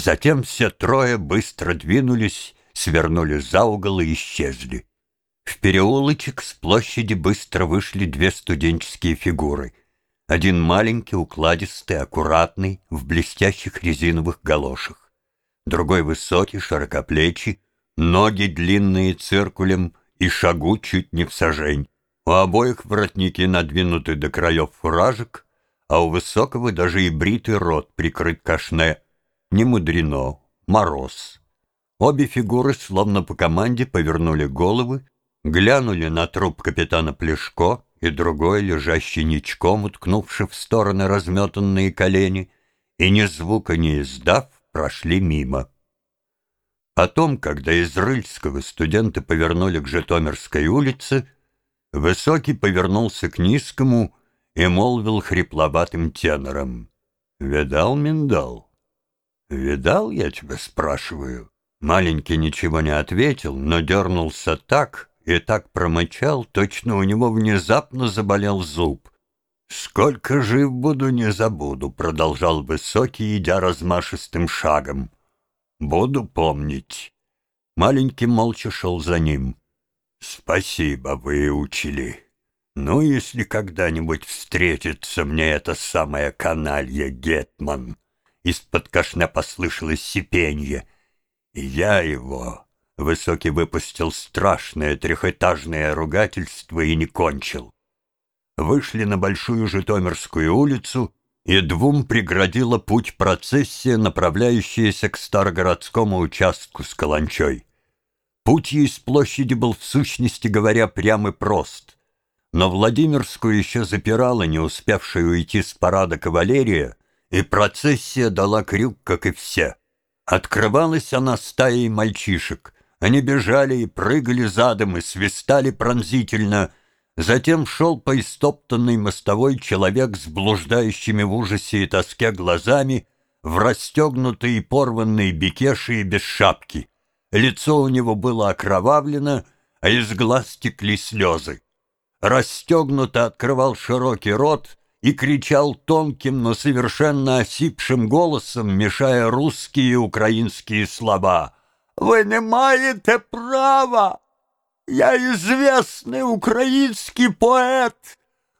Затем все трое быстро двинулись, свернули за угол и исчезли. В переулочек с площади быстро вышли две студенческие фигуры. Один маленький, укладистый, аккуратный, в блестящих резиновых галошах. Другой высокий, широкоплечий, ноги длинные циркулем и шагу чуть не в сажень. У обоих воротники надвинуты до краев фуражек, а у высокого даже и бритый рот прикрыт кашне. Не мудрено, мороз. Обе фигуры, словно по команде, повернули головы, глянули на труп капитана Плешко и другой, лежащий ничком, уткнувший в стороны разметанные колени, и ни звука не издав, прошли мимо. Потом, когда из Рыльского студенты повернули к Житомирской улице, Высокий повернулся к низкому и молвил хрипловатым тенором. «Видал, миндал?» «Видал, я тебя спрашиваю?» Маленький ничего не ответил, но дернулся так и так промычал, точно у него внезапно заболел зуб. «Сколько жив буду, не забуду», — продолжал Высокий, идя размашистым шагом. «Буду помнить». Маленький молча шел за ним. «Спасибо, выучили. Ну, если когда-нибудь встретится мне это самое каналье Гетман». Из-под кашня послышалось сипенье. И я его... Высокий выпустил страшное трехэтажное ругательство и не кончил. Вышли на Большую Житомирскую улицу, и двум преградила путь процессия, направляющаяся к Старогородскому участку с Каланчой. Путь из площади был в сущности говоря прям и прост. Но Владимирскую еще запирала не успевшая уйти с парада кавалерия, и процессия дала крюк, как и все. Открывалась она стаей мальчишек. Они бежали и прыгали задом и свистали пронзительно. Затем шел по истоптанной мостовой человек с блуждающими в ужасе и тоске глазами, в расстегнутой и порванной бекеши и без шапки. Лицо у него было окровавлено, а из глаз текли слезы. Расстегнуто открывал широкий рот и кричал тонким, но совершенно осипшим голосом, мешая русские и украинские слова. «Вы не маете права! Я известный украинский поэт!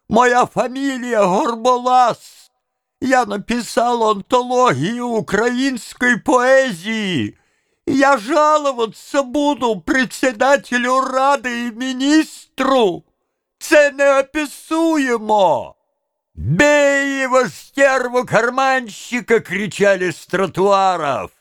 Моя фамилия Горболас! Я написал антологию украинской поэзии!» Я жаловаться буду председателю ради і міністру. Це неописуемо. «Бей его, стерву карманщика!» — кричали с тротуаров.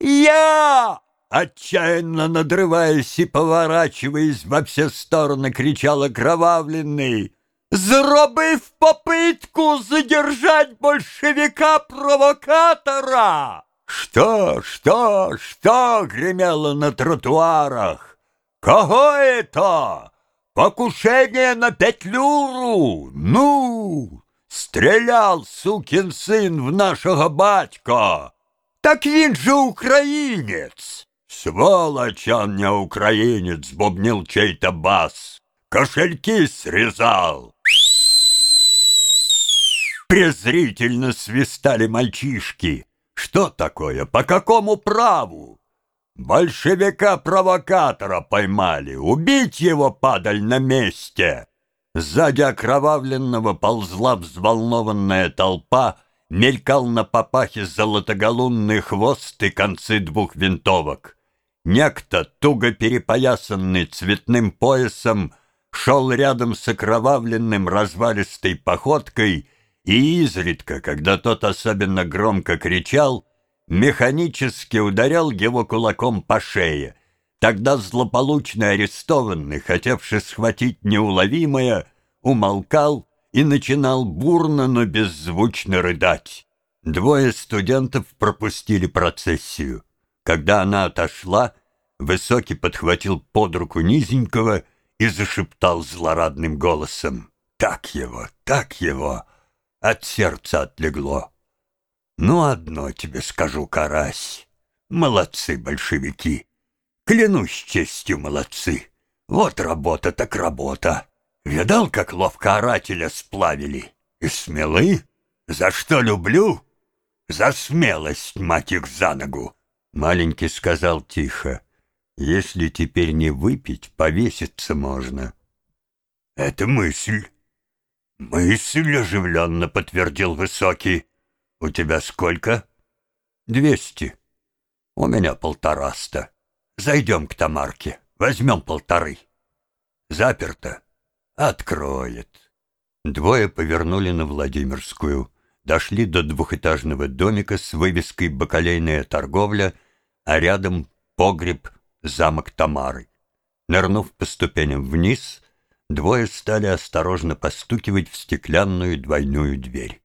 «Я!» — отчаянно надрываясь и поворачиваясь во все стороны, кричал окровавленный. «Зробив попытку задержать большевика-провокатора!» «Что, что, что?» — гремело на тротуарах. «Кого это? Покушение на Петлюру? Ну, стрелял сукин сын в нашего батька! Так він же украинец!» «Сволочь не украинец!» — бубнил чей-то бас. «Кошельки срезал!» Презрительно свистали мальчишки. Что такое? По какому праву? Большевика-провокатора поймали. Убить его, падаль, на месте. Сзади окровавленного ползла взволнованная толпа, мелькал на папахе золотоголунный хвост и концы двух винтовок. Некто, туго перепоясанный цветным поясом, шел рядом с окровавленным развалистой походкой и изредка, когда тот особенно громко кричал, механически ударял его кулаком по шее. Тогда злополучный арестованный, хотевший схватить неуловимое, умолкал и начинал бурно, но беззвучно рыдать. Двое студентов пропустили процессию. Когда она отошла, Высокий подхватил под руку низенького и зашептал злорадным голосом. «Так его, так его!» от сердца отлегло. Ну, одно тебе скажу, карась. Молодцы большевики. Клянусь честью, молодцы. Вот работа так работа. Видал, как ловко орателя сплавили? И смелы? За что люблю? За смелость, мать их, за ногу!» Маленький сказал тихо. «Если теперь не выпить, повеситься можно». «Это мысль». «Мысль оживленно подтвердил Высокий. У тебя сколько?» «Двести». «У меня полтораста. Зайдем к Тамарке, возьмем полторы». «Заперто». «Откроет». Двое повернули на Владимирскую дошли до двухэтажного домика с вывеской «Бакалейная торговля», а рядом погреб «Замок Тамары». Нырнув по ступеням вниз, двое стали осторожно постукивать в стеклянную двойную дверь.